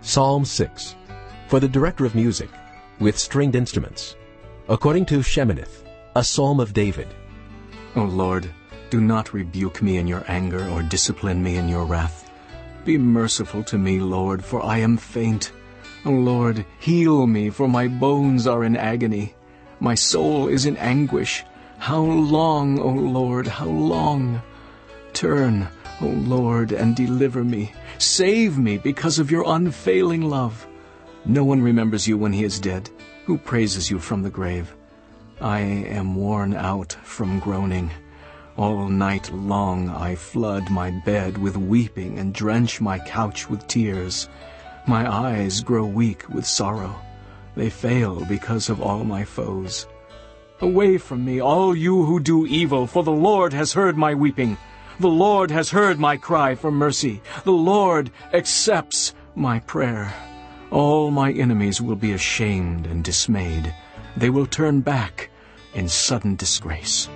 Psalm 6 For the director of music, with stringed instruments. According to Sheminith, a psalm of David. O Lord, do not rebuke me in your anger or discipline me in your wrath. Be merciful to me, Lord, for I am faint. O Lord, heal me, for my bones are in agony. My soul is in anguish. How long, O Lord, how long? Turn, O Lord, and deliver me. Save me because of your unfailing love. No one remembers you when he is dead. Who praises you from the grave? I am worn out from groaning. All night long I flood my bed with weeping and drench my couch with tears. My eyes grow weak with sorrow. They fail because of all my foes. Away from me, all you who do evil, for the Lord has heard my weeping. The Lord has heard my cry for mercy. The Lord accepts my prayer. All my enemies will be ashamed and dismayed. They will turn back in sudden disgrace.